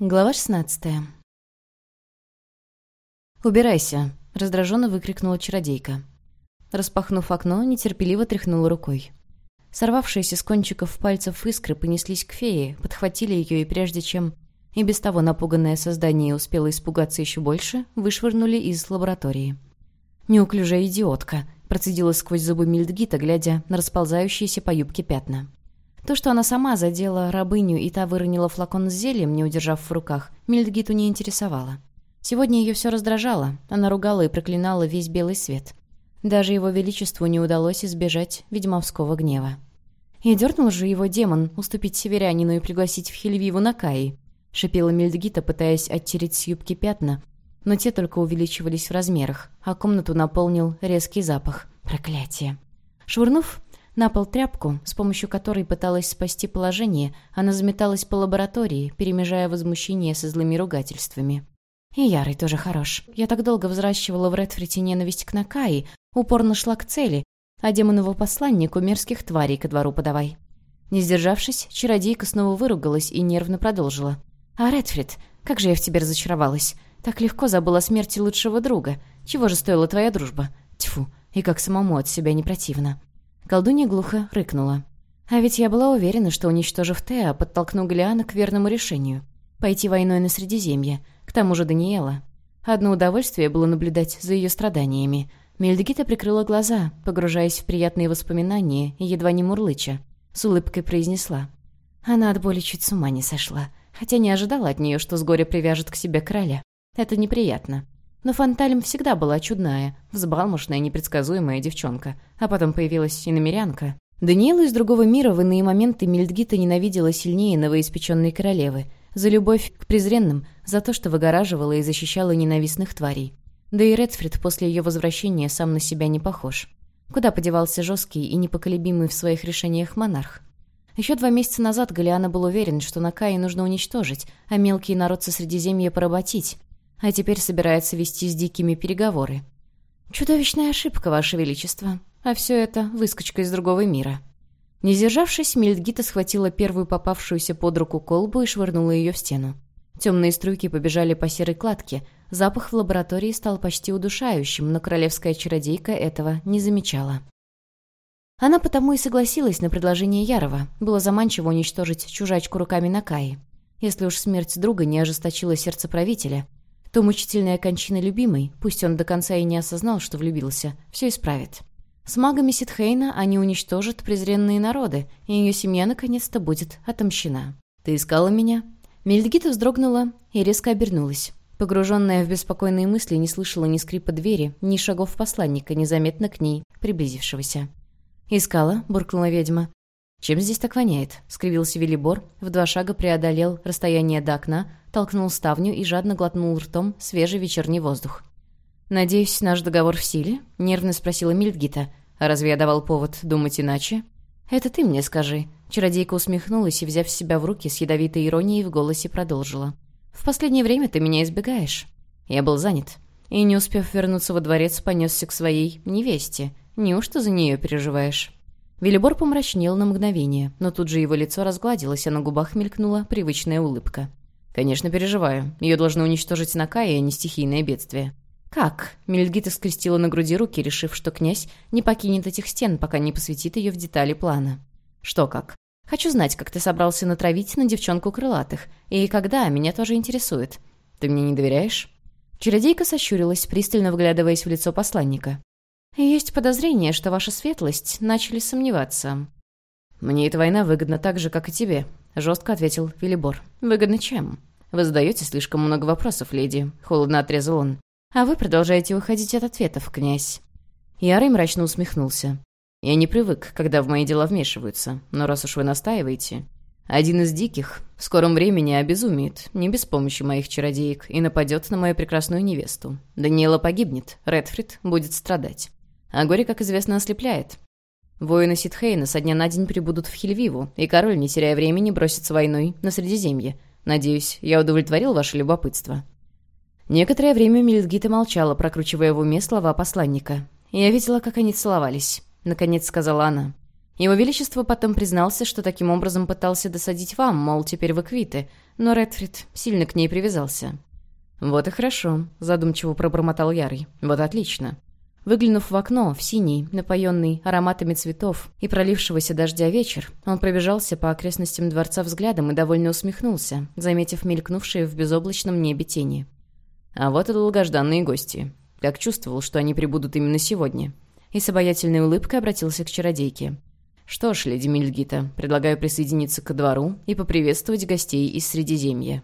Глава 16 «Убирайся!» — раздраженно выкрикнула чародейка. Распахнув окно, нетерпеливо тряхнула рукой. Сорвавшиеся с кончиков пальцев искры понеслись к фее, подхватили ее и прежде чем и без того напуганное создание успело испугаться еще больше, вышвырнули из лаборатории. «Неуклюжая идиотка!» — процедила сквозь зубы Мильдгита, глядя на расползающиеся по юбке пятна. То, что она сама задела рабыню и та выронила флакон с зельем, не удержав в руках, Мильдгиту не интересовало. Сегодня ее все раздражало, она ругала и проклинала весь белый свет. Даже его величеству не удалось избежать ведьмовского гнева. «И дернул же его демон уступить северянину и пригласить в Хельвиву на Каи», — шипела Мильдгита, пытаясь оттереть с юбки пятна, но те только увеличивались в размерах, а комнату наполнил резкий запах. Проклятие. Швырнув на пол тряпку, с помощью которой пыталась спасти положение, она заметалась по лаборатории, перемежая возмущение со злыми ругательствами. И Ярый тоже хорош. Я так долго взращивала в Редфрите ненависть к Накаи, упорно шла к цели, а демонову посланнику мерзких тварей ко двору подавай. Не сдержавшись, чародейка снова выругалась и нервно продолжила. «А, Редфрид, как же я в тебе разочаровалась. Так легко забыла о смерти лучшего друга. Чего же стоила твоя дружба? Тьфу, и как самому от себя не противно. Колдунья глухо рыкнула. А ведь я была уверена, что, уничтожив Теа, подтолкну Галиана к верному решению. Пойти войной на Средиземье. К тому же Даниэла. Одно удовольствие было наблюдать за ее страданиями. Мельдгита прикрыла глаза, погружаясь в приятные воспоминания и едва не мурлыча. С улыбкой произнесла. Она от боли чуть с ума не сошла, хотя не ожидала от нее, что с горя привяжет к себе короля. Это неприятно. Но Фанталем всегда была чудная, взбалмошная, непредсказуемая девчонка. А потом появилась и намерянка. Даниэлу из другого мира в иные моменты Мильдгита ненавидела сильнее новоиспеченной королевы. За любовь к презренным, за то, что выгораживала и защищала ненавистных тварей. Да и Редфрид после ее возвращения сам на себя не похож. Куда подевался жесткий и непоколебимый в своих решениях монарх? Еще два месяца назад Галиана был уверен, что Накаи нужно уничтожить, а мелкий народ со Средиземья поработить а теперь собирается вести с дикими переговоры. Чудовищная ошибка, Ваше Величество. А все это выскочка из другого мира. Не сдержавшись, Мельдгита схватила первую попавшуюся под руку колбу и швырнула ее в стену. Темные струйки побежали по серой кладке. Запах в лаборатории стал почти удушающим, но королевская чародейка этого не замечала. Она потому и согласилась на предложение Ярова. Было заманчиво уничтожить чужачку руками Накаи. Если уж смерть друга не ожесточила сердце правителя, то мучительная кончина любимой, пусть он до конца и не осознал, что влюбился, все исправит. С магами Ситхейна они уничтожат презренные народы, и ее семья наконец-то будет отомщена. «Ты искала меня?» Мельдгита вздрогнула и резко обернулась. Погруженная в беспокойные мысли, не слышала ни скрипа двери, ни шагов посланника, незаметно к ней, приблизившегося. «Искала», — буркнула ведьма. «Чем здесь так воняет?» — скривился Велибор, в два шага преодолел расстояние до окна, толкнул ставню и жадно глотнул ртом свежий вечерний воздух. «Надеюсь, наш договор в силе?» — нервно спросила Мильдгита. «А разве я давал повод думать иначе?» «Это ты мне скажи». Чародейка усмехнулась и, взяв себя в руки, с ядовитой иронией в голосе продолжила. «В последнее время ты меня избегаешь». Я был занят. И, не успев вернуться во дворец, понесся к своей невесте. Неужто за нее переживаешь?» Велибор помрачнел на мгновение, но тут же его лицо разгладилось, а на губах мелькнула привычная улыбка. «Конечно, переживаю. Ее должны уничтожить Накая, а не стихийное бедствие». «Как?» — Мельгита скрестила на груди руки, решив, что князь не покинет этих стен, пока не посвятит ее в детали плана. «Что как?» «Хочу знать, как ты собрался натравить на девчонку крылатых. И когда, меня тоже интересует. Ты мне не доверяешь?» Чародейка сощурилась, пристально вглядываясь в лицо посланника. «Есть подозрение, что ваша светлость начали сомневаться». «Мне эта война выгодна так же, как и тебе», — жестко ответил Велибор. «Выгодно чем?» «Вы задаете слишком много вопросов, леди», — холодно отрезал он. «А вы продолжаете уходить от ответов, князь». Ярый мрачно усмехнулся. «Я не привык, когда в мои дела вмешиваются, но раз уж вы настаиваете...» Один из диких в скором времени обезумеет, не без помощи моих чародеек, и нападет на мою прекрасную невесту. Даниэла погибнет, Редфрид будет страдать. А горе, как известно, ослепляет. Воины Ситхейна со дня на день прибудут в Хильвиву, и король, не теряя времени, бросится войной на Средиземье. Надеюсь, я удовлетворил ваше любопытство». Некоторое время Мельдгита молчала, прокручивая в уме слова посланника. «Я видела, как они целовались», — наконец сказала она. Его Величество потом признался, что таким образом пытался досадить вам, мол, теперь вы квиты. но Редфрид сильно к ней привязался. «Вот и хорошо», — задумчиво пробормотал Ярый. «Вот отлично». Выглянув в окно, в синий, напоенный ароматами цветов и пролившегося дождя вечер, он пробежался по окрестностям дворца взглядом и довольно усмехнулся, заметив мелькнувшие в безоблачном небе тени. А вот и долгожданные гости. Как чувствовал, что они прибудут именно сегодня. И с обаятельной улыбкой обратился к чародейке. «Что ж, леди Мильгита, предлагаю присоединиться ко двору и поприветствовать гостей из Средиземья».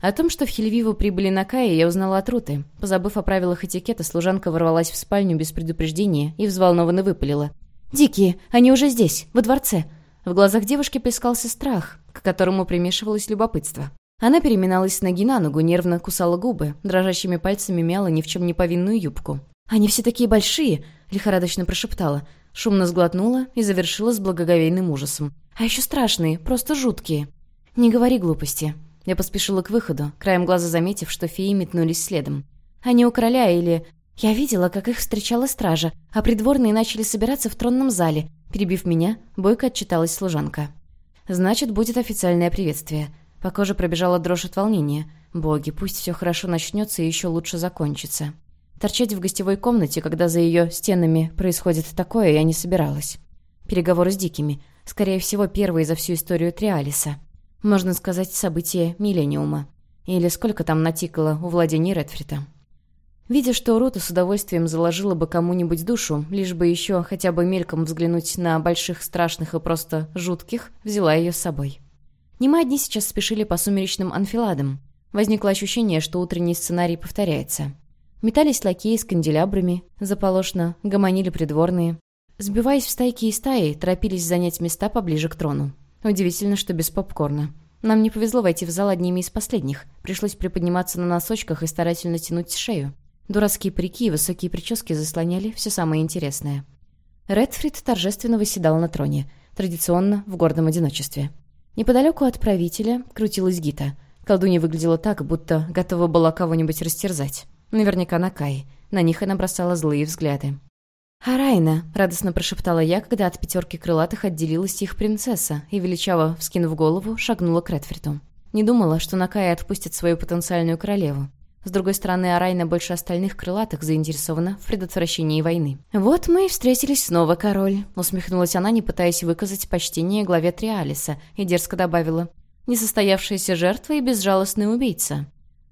О том, что в Хельвиву прибыли на Кае, я узнала от Руты. Позабыв о правилах этикета, служанка ворвалась в спальню без предупреждения и взволнованно выпалила. «Дикие! Они уже здесь, во дворце!» В глазах девушки плескался страх, к которому примешивалось любопытство. Она переминалась с ноги на ногу, нервно кусала губы, дрожащими пальцами мяла ни в чем не повинную юбку. «Они все такие большие!» — лихорадочно прошептала. Шумно сглотнула и завершила с благоговейным ужасом. «А еще страшные, просто жуткие!» «Не говори глупости!» Я поспешила к выходу, краем глаза заметив, что феи метнулись следом. Они у короля или... Я видела, как их встречала стража, а придворные начали собираться в тронном зале. Перебив меня, бойко отчиталась служанка. «Значит, будет официальное приветствие». По коже пробежала дрожь от волнения. «Боги, пусть все хорошо начнется и еще лучше закончится». Торчать в гостевой комнате, когда за ее стенами происходит такое, я не собиралась. Переговоры с дикими. Скорее всего, первые за всю историю Триалиса. Можно сказать, событие миллениума. Или сколько там натикало у владений Редфрита. Видя, что Рота с удовольствием заложила бы кому-нибудь душу, лишь бы еще хотя бы мельком взглянуть на больших, страшных и просто жутких, взяла ее с собой. Не одни сейчас спешили по сумеречным анфиладам. Возникло ощущение, что утренний сценарий повторяется. Метались лакеи с канделябрами, заполошно, гомонили придворные. Сбиваясь в стайки и стаи, торопились занять места поближе к трону. Удивительно, что без попкорна. Нам не повезло войти в зал одними из последних. Пришлось приподниматься на носочках и старательно тянуть шею. Дурацкие парики и высокие прически заслоняли все самое интересное. Редфрид торжественно восседал на троне, традиционно в гордом одиночестве. Неподалеку от правителя крутилась Гита. Колдунья выглядела так, будто готова была кого-нибудь растерзать. Наверняка на Кай. На них она бросала злые взгляды. «Арайна!» — радостно прошептала я, когда от пятерки крылатых отделилась их принцесса и, величаво вскинув голову, шагнула к Редфриту. Не думала, что Накая отпустит свою потенциальную королеву. С другой стороны, Арайна больше остальных крылатых заинтересована в предотвращении войны. «Вот мы и встретились снова, король», — усмехнулась она, не пытаясь выказать почтение главе Триалиса, и дерзко добавила. «Несостоявшаяся жертва и безжалостный убийца».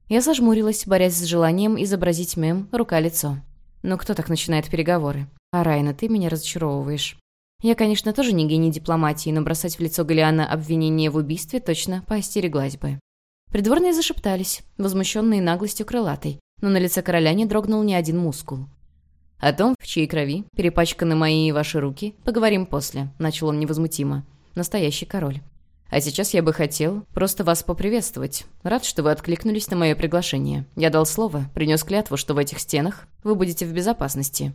Я зажмурилась, борясь с желанием изобразить мем «рука-лицо». Но кто так начинает переговоры? А Райна, ты меня разочаровываешь. Я, конечно, тоже не гений дипломатии, но бросать в лицо Галиана обвинение в убийстве точно поостереглась бы. Придворные зашептались, возмущенные наглостью крылатой, но на лице короля не дрогнул ни один мускул. «О том, в чьей крови перепачканы мои и ваши руки, поговорим после», — начал он невозмутимо. Настоящий король. А сейчас я бы хотел просто вас поприветствовать. Рад, что вы откликнулись на мое приглашение. Я дал слово, принес клятву, что в этих стенах вы будете в безопасности».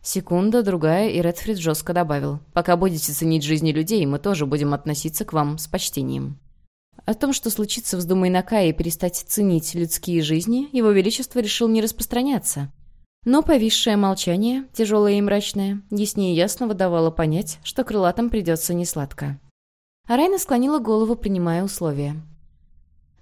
Секунда, другая, и Редфрид жестко добавил. «Пока будете ценить жизни людей, мы тоже будем относиться к вам с почтением». О том, что случится, вздумай Накае перестать ценить людские жизни, его величество решил не распространяться. Но повисшее молчание, тяжелое и мрачное, яснее ясно выдавало понять, что крылатам придется несладко. А Райна склонила голову, принимая условия.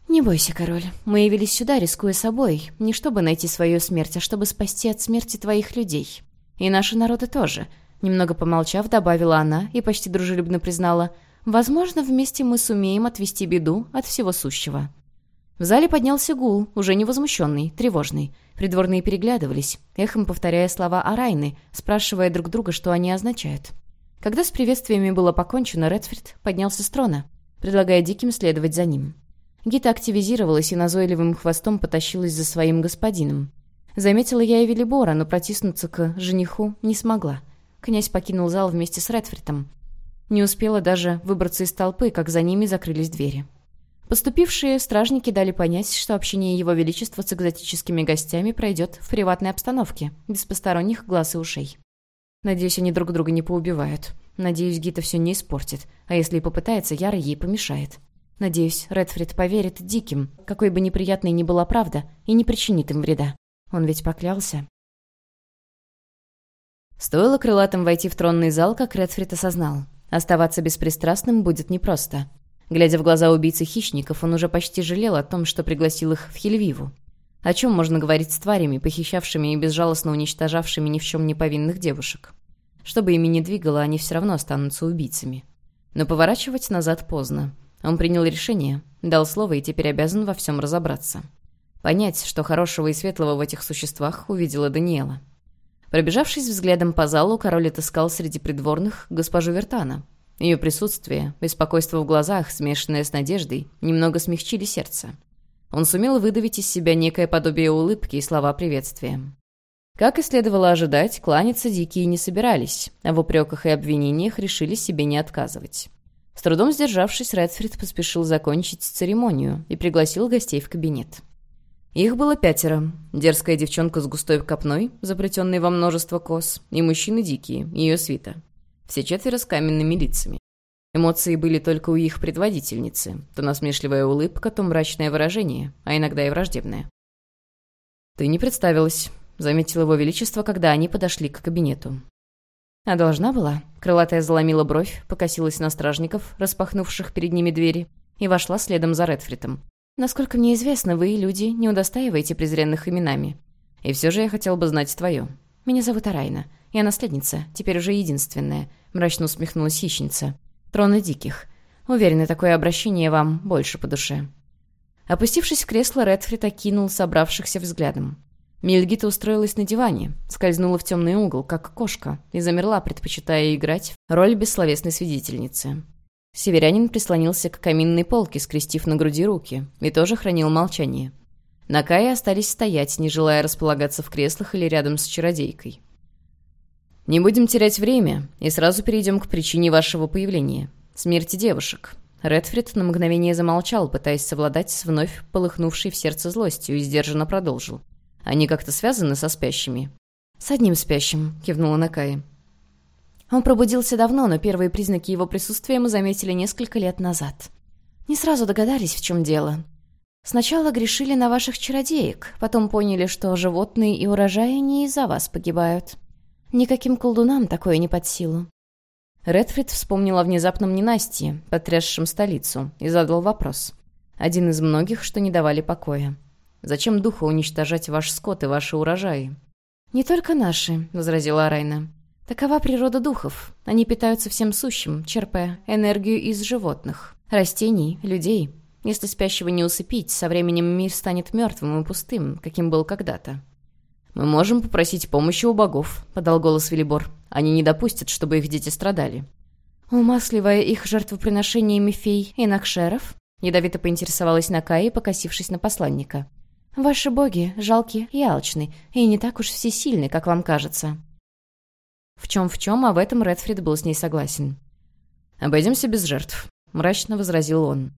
«Не бойся, король. Мы явились сюда, рискуя собой, не чтобы найти свою смерть, а чтобы спасти от смерти твоих людей. И наши народы тоже». Немного помолчав, добавила она и почти дружелюбно признала, «Возможно, вместе мы сумеем отвести беду от всего сущего». В зале поднялся гул, уже не возмущенный, тревожный. Придворные переглядывались, эхом повторяя слова Арайны, спрашивая друг друга, что они означают. Когда с приветствиями было покончено, Редфрид поднялся с трона, предлагая диким следовать за ним. Гита активизировалась и назойливым хвостом потащилась за своим господином. Заметила я и Велибора, но протиснуться к жениху не смогла. Князь покинул зал вместе с Редфридом. Не успела даже выбраться из толпы, как за ними закрылись двери. Поступившие стражники дали понять, что общение Его Величества с экзотическими гостями пройдет в приватной обстановке, без посторонних глаз и ушей. Надеюсь, они друг друга не поубивают. Надеюсь, Гита все не испортит. А если и попытается, Яра ей помешает. Надеюсь, Редфрид поверит диким, какой бы неприятной ни была правда, и не причинит им вреда. Он ведь поклялся. Стоило крылатым войти в тронный зал, как Редфрид осознал. Оставаться беспристрастным будет непросто. Глядя в глаза убийцы хищников, он уже почти жалел о том, что пригласил их в Хельвиву. О чем можно говорить с тварями, похищавшими и безжалостно уничтожавшими ни в чем не повинных девушек? Что бы ими ни двигало, они все равно останутся убийцами. Но поворачивать назад поздно. Он принял решение, дал слово и теперь обязан во всем разобраться. Понять, что хорошего и светлого в этих существах увидела Даниэла. Пробежавшись взглядом по залу, король отыскал среди придворных госпожу Вертана. Ее присутствие, беспокойство в глазах, смешанное с надеждой, немного смягчили сердце. Он сумел выдавить из себя некое подобие улыбки и слова приветствия. Как и следовало ожидать, кланяться дикие не собирались, а в упреках и обвинениях решили себе не отказывать. С трудом сдержавшись, Редфрид поспешил закончить церемонию и пригласил гостей в кабинет. Их было пятеро. Дерзкая девчонка с густой копной, заплетенной во множество кос, и мужчины дикие, ее свита. Все четверо с каменными лицами. Эмоции были только у их предводительницы. То насмешливая улыбка, то мрачное выражение, а иногда и враждебное. «Ты не представилась», — заметил его величество, когда они подошли к кабинету. «А должна была?» Крылатая заломила бровь, покосилась на стражников, распахнувших перед ними двери, и вошла следом за Редфритом. «Насколько мне известно, вы, люди, не удостаиваете презренных именами. И все же я хотел бы знать твое. Меня зовут Арайна. Я наследница, теперь уже единственная», — мрачно усмехнулась хищница трона диких. Уверена, такое обращение вам больше по душе». Опустившись в кресло, Редфрид окинул собравшихся взглядом. Мильгита устроилась на диване, скользнула в темный угол, как кошка, и замерла, предпочитая играть роль бессловесной свидетельницы. Северянин прислонился к каминной полке, скрестив на груди руки, и тоже хранил молчание. Накаи остались стоять, не желая располагаться в креслах или рядом с чародейкой. «Не будем терять время и сразу перейдем к причине вашего появления. Смерти девушек». Редфрид на мгновение замолчал, пытаясь совладать с вновь полыхнувшей в сердце злостью, и сдержанно продолжил. «Они как-то связаны со спящими?» «С одним спящим», — кивнула Накай. Он пробудился давно, но первые признаки его присутствия мы заметили несколько лет назад. Не сразу догадались, в чем дело. Сначала грешили на ваших чародеек, потом поняли, что животные и урожаи не из-за вас погибают. Никаким колдунам такое не под силу. Редфрид вспомнил о внезапном ненастье, потрясшем столицу, и задал вопрос. Один из многих, что не давали покоя. «Зачем духу уничтожать ваш скот и ваши урожаи?» «Не только наши», — возразила Арайна. «Такова природа духов. Они питаются всем сущим, черпая энергию из животных, растений, людей. Если спящего не усыпить, со временем мир станет мертвым и пустым, каким был когда-то. «Мы можем попросить помощи у богов», — подал голос Велибор. «Они не допустят, чтобы их дети страдали». «Умасливая их жертвоприношениями фей и накшеров?» — ядовито поинтересовалась Накаи, покосившись на посланника. «Ваши боги жалкие и алчны, и не так уж всесильны, как вам кажется». В чем-в чем, а в этом Редфрид был с ней согласен. «Обойдемся без жертв», — мрачно возразил он.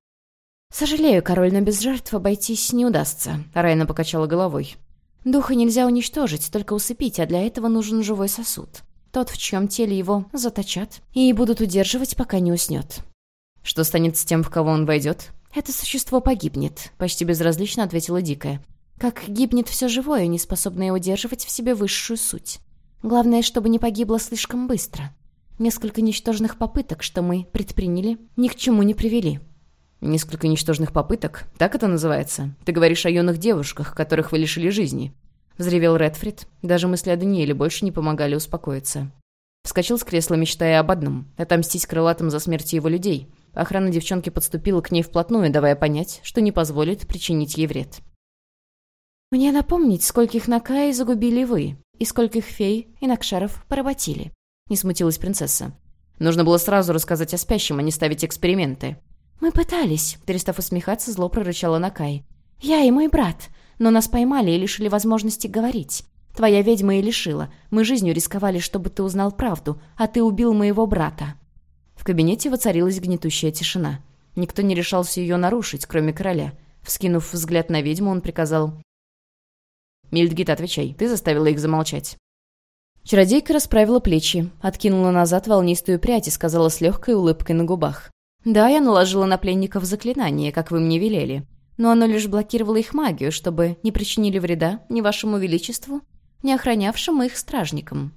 «Сожалею, король, но без жертв обойтись не удастся», — Райна покачала головой. Духа нельзя уничтожить, только усыпить, а для этого нужен живой сосуд. Тот, в чьем теле его заточат и будут удерживать, пока не уснет. Что станет с тем, в кого он войдет? Это существо погибнет, почти безразлично ответила Дикая. Как гибнет все живое, не способное удерживать в себе высшую суть. Главное, чтобы не погибло слишком быстро. Несколько ничтожных попыток, что мы предприняли, ни к чему не привели. «Несколько ничтожных попыток? Так это называется? Ты говоришь о юных девушках, которых вы лишили жизни?» Взревел Редфрид. Даже мысли о Даниэле больше не помогали успокоиться. Вскочил с кресла, мечтая об одном — отомстить крылатым за смерть его людей. Охрана девчонки подступила к ней вплотную, давая понять, что не позволит причинить ей вред. «Мне напомнить, скольких Накаи загубили вы, и скольких фей и Накшаров поработили», — не смутилась принцесса. «Нужно было сразу рассказать о спящем, а не ставить эксперименты», «Мы пытались», — перестав усмехаться, зло прорычала Накай. «Я и мой брат, но нас поймали и лишили возможности говорить. Твоя ведьма и лишила. Мы жизнью рисковали, чтобы ты узнал правду, а ты убил моего брата». В кабинете воцарилась гнетущая тишина. Никто не решался ее нарушить, кроме короля. Вскинув взгляд на ведьму, он приказал... «Мильдгит, отвечай. Ты заставила их замолчать». Чародейка расправила плечи, откинула назад волнистую прядь и сказала с легкой улыбкой на губах. Да, я наложила на пленников заклинание, как вы мне велели. Но оно лишь блокировало их магию, чтобы не причинили вреда ни вашему величеству, ни охранявшим их стражникам.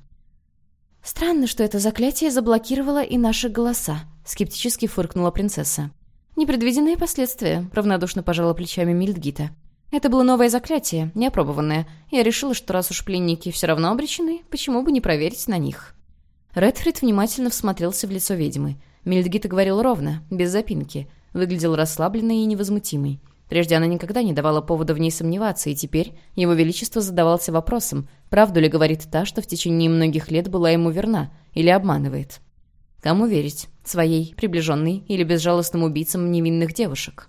Странно, что это заклятие заблокировало и наши голоса, скептически фыркнула принцесса. «Непредвиденные последствия», — равнодушно пожала плечами Мильдгита. «Это было новое заклятие, неопробованное. Я решила, что раз уж пленники все равно обречены, почему бы не проверить на них?» Редфрид внимательно всмотрелся в лицо ведьмы. Мильдгита говорил ровно, без запинки. Выглядел расслабленной и невозмутимой. Прежде она никогда не давала повода в ней сомневаться, и теперь его величество задавался вопросом, правду ли говорит та, что в течение многих лет была ему верна, или обманывает. Кому верить? Своей, приближенной или безжалостным убийцам невинных девушек?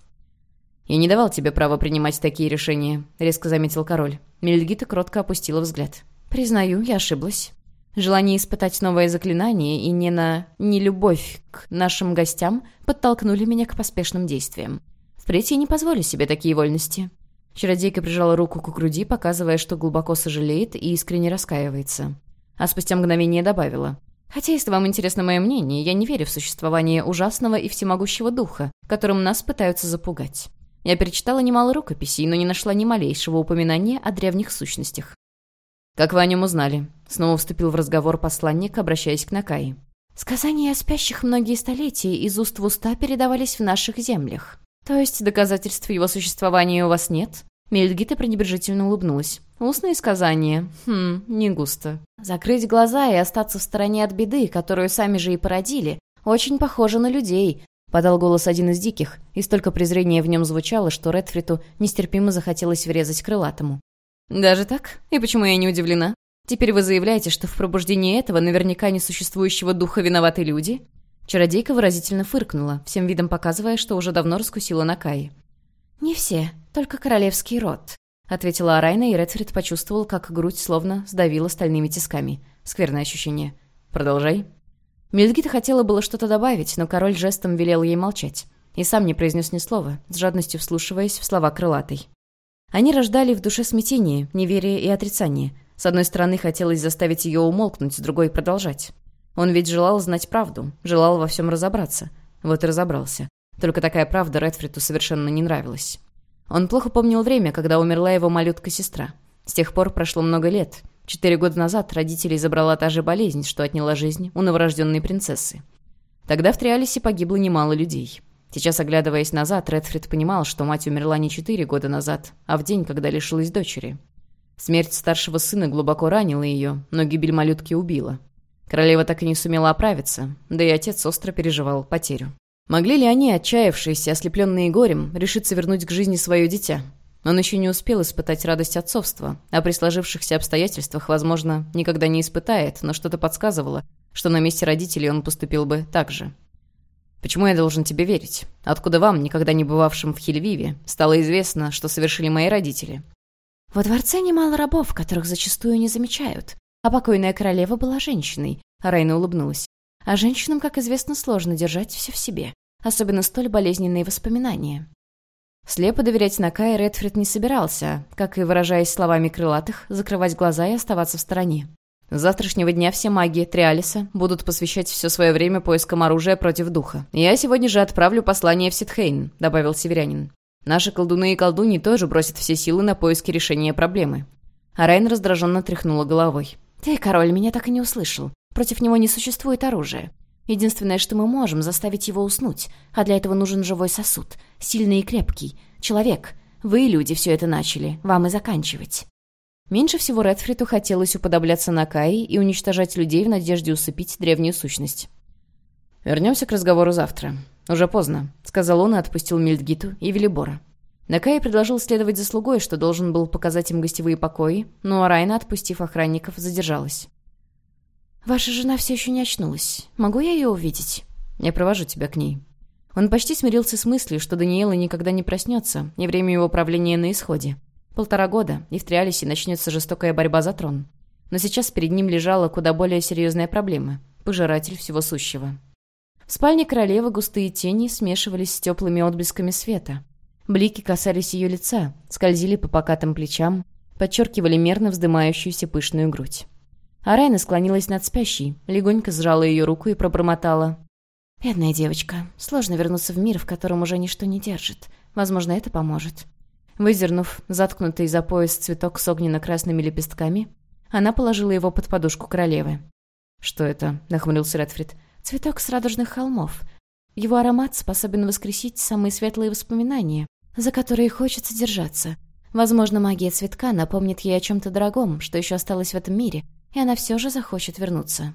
«Я не давал тебе права принимать такие решения», — резко заметил король. Мельгита кротко опустила взгляд. «Признаю, я ошиблась. Желание испытать новое заклинание и не на... не любовь к нашим гостям подтолкнули меня к поспешным действиям. Впредь я не позволю себе такие вольности». Чародейка прижала руку к груди, показывая, что глубоко сожалеет и искренне раскаивается. А спустя мгновение добавила. «Хотя, если вам интересно мое мнение, я не верю в существование ужасного и всемогущего духа, которым нас пытаются запугать. Я перечитала немало рукописей, но не нашла ни малейшего упоминания о древних сущностях. «Как вы о нем узнали?» Снова вступил в разговор посланник, обращаясь к Накаи. «Сказания о спящих многие столетия из уст в уста передавались в наших землях. «То есть доказательств его существования у вас нет?» Мельдгита пренебрежительно улыбнулась. «Устные сказания? Хм, не густо. Закрыть глаза и остаться в стороне от беды, которую сами же и породили, очень похоже на людей», — подал голос один из диких, и столько презрения в нем звучало, что Редфриту нестерпимо захотелось врезать крылатому. «Даже так? И почему я не удивлена? Теперь вы заявляете, что в пробуждении этого наверняка несуществующего духа виноваты люди? Чародейка выразительно фыркнула, всем видом показывая, что уже давно раскусила Накаи. «Не все, только королевский род», — ответила Арайна, и Редфрид почувствовал, как грудь словно сдавила стальными тисками. Скверное ощущение. «Продолжай». Мельгита хотела было что-то добавить, но король жестом велел ей молчать. И сам не произнес ни слова, с жадностью вслушиваясь в слова крылатой. Они рождали в душе смятение, неверие и отрицание. С одной стороны, хотелось заставить ее умолкнуть, с другой — продолжать. Он ведь желал знать правду, желал во всем разобраться. Вот и разобрался. Только такая правда Редфриту совершенно не нравилась. Он плохо помнил время, когда умерла его малютка-сестра. С тех пор прошло много лет. Четыре года назад родителей забрала та же болезнь, что отняла жизнь у новорожденной принцессы. Тогда в Триалисе погибло немало людей. Сейчас, оглядываясь назад, Редфрид понимал, что мать умерла не четыре года назад, а в день, когда лишилась дочери. Смерть старшего сына глубоко ранила ее, но гибель малютки убила. Королева так и не сумела оправиться, да и отец остро переживал потерю. Могли ли они, отчаявшиеся, ослепленные горем, решиться вернуть к жизни свое дитя? Он еще не успел испытать радость отцовства, а при сложившихся обстоятельствах, возможно, никогда не испытает, но что-то подсказывало, что на месте родителей он поступил бы так же. «Почему я должен тебе верить? Откуда вам, никогда не бывавшим в Хельвиве, стало известно, что совершили мои родители?» «Во дворце немало рабов, которых зачастую не замечают. А покойная королева была женщиной. Райна улыбнулась. А женщинам, как известно, сложно держать все в себе. Особенно столь болезненные воспоминания. Слепо доверять Накае Редфрид не собирался, как и, выражаясь словами крылатых, закрывать глаза и оставаться в стороне. С завтрашнего дня все маги Триалиса будут посвящать все свое время поискам оружия против духа. «Я сегодня же отправлю послание в Ситхейн», — добавил северянин. «Наши колдуны и колдуни тоже бросят все силы на поиски решения проблемы». А Райн раздраженно тряхнула головой. «Ты, король, меня так и не услышал. Против него не существует оружия. Единственное, что мы можем, заставить его уснуть, а для этого нужен живой сосуд, сильный и крепкий. Человек. Вы, люди, все это начали. Вам и заканчивать». Меньше всего Редфриту хотелось уподобляться на Каи и уничтожать людей в надежде усыпить древнюю сущность. «Вернемся к разговору завтра. Уже поздно», — сказал он и отпустил Мильдгиту и Велибора. Накай предложил следовать за слугой, что должен был показать им гостевые покои, но Райна, отпустив охранников, задержалась. «Ваша жена все еще не очнулась. Могу я ее увидеть?» «Я провожу тебя к ней». Он почти смирился с мыслью, что Даниэла никогда не проснется, и время его правления на исходе. Полтора года, и в Триалисе начнется жестокая борьба за трон. Но сейчас перед ним лежала куда более серьезная проблема – пожиратель всего сущего. В спальне королевы густые тени смешивались с теплыми отблесками света. Блики касались ее лица, скользили по покатым плечам, подчеркивали мерно вздымающуюся пышную грудь. Арайна склонилась над спящей, легонько сжала ее руку и пробормотала. «Бедная девочка. Сложно вернуться в мир, в котором уже ничто не держит. Возможно, это поможет». Выдернув заткнутый за пояс цветок с огненно-красными лепестками, она положила его под подушку королевы. «Что это?» — нахмурился Редфрид. «Цветок с радужных холмов. Его аромат способен воскресить самые светлые воспоминания, за которые хочется держаться. Возможно, магия цветка напомнит ей о чем-то дорогом, что еще осталось в этом мире, и она все же захочет вернуться.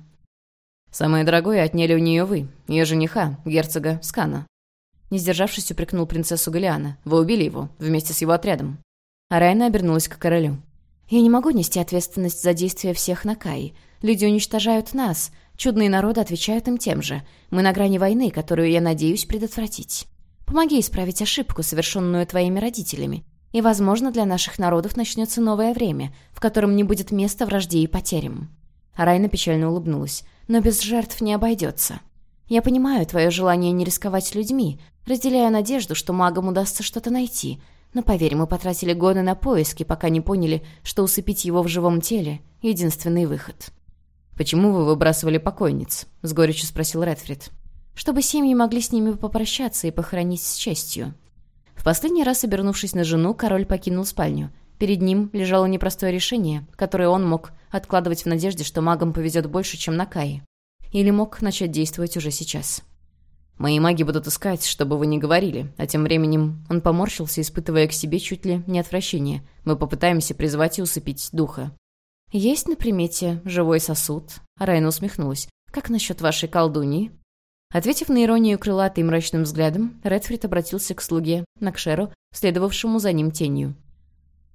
«Самое дорогое отняли у нее вы, ее жениха, герцога Скана». Не сдержавшись, упрекнул принцессу Галиана. «Вы убили его, вместе с его отрядом». А Райна обернулась к королю. «Я не могу нести ответственность за действия всех на Каи. Люди уничтожают нас. Чудные народы отвечают им тем же. Мы на грани войны, которую я надеюсь предотвратить. Помоги исправить ошибку, совершенную твоими родителями. И, возможно, для наших народов начнется новое время, в котором не будет места вражде и потерям». Райна печально улыбнулась. «Но без жертв не обойдется. Я понимаю твое желание не рисковать людьми, разделяя надежду, что магам удастся что-то найти. Но поверь, мы потратили годы на поиски, пока не поняли, что усыпить его в живом теле — единственный выход». «Почему вы выбрасывали покойниц?» — с горечью спросил Редфрид. «Чтобы семьи могли с ними попрощаться и похоронить с честью». В последний раз, обернувшись на жену, король покинул спальню. Перед ним лежало непростое решение, которое он мог откладывать в надежде, что магам повезет больше, чем на Кае. Или мог начать действовать уже сейчас. «Мои маги будут искать, чтобы вы не говорили, а тем временем он поморщился, испытывая к себе чуть ли не отвращение. Мы попытаемся призвать и усыпить духа». «Есть на примете живой сосуд?» Райна усмехнулась. «Как насчет вашей колдуньи?» Ответив на иронию крылатым мрачным взглядом, Редфрид обратился к слуге, Накшеру, следовавшему за ним тенью.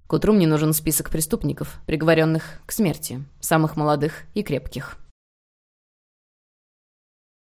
«К утру мне нужен список преступников, приговоренных к смерти, самых молодых и крепких».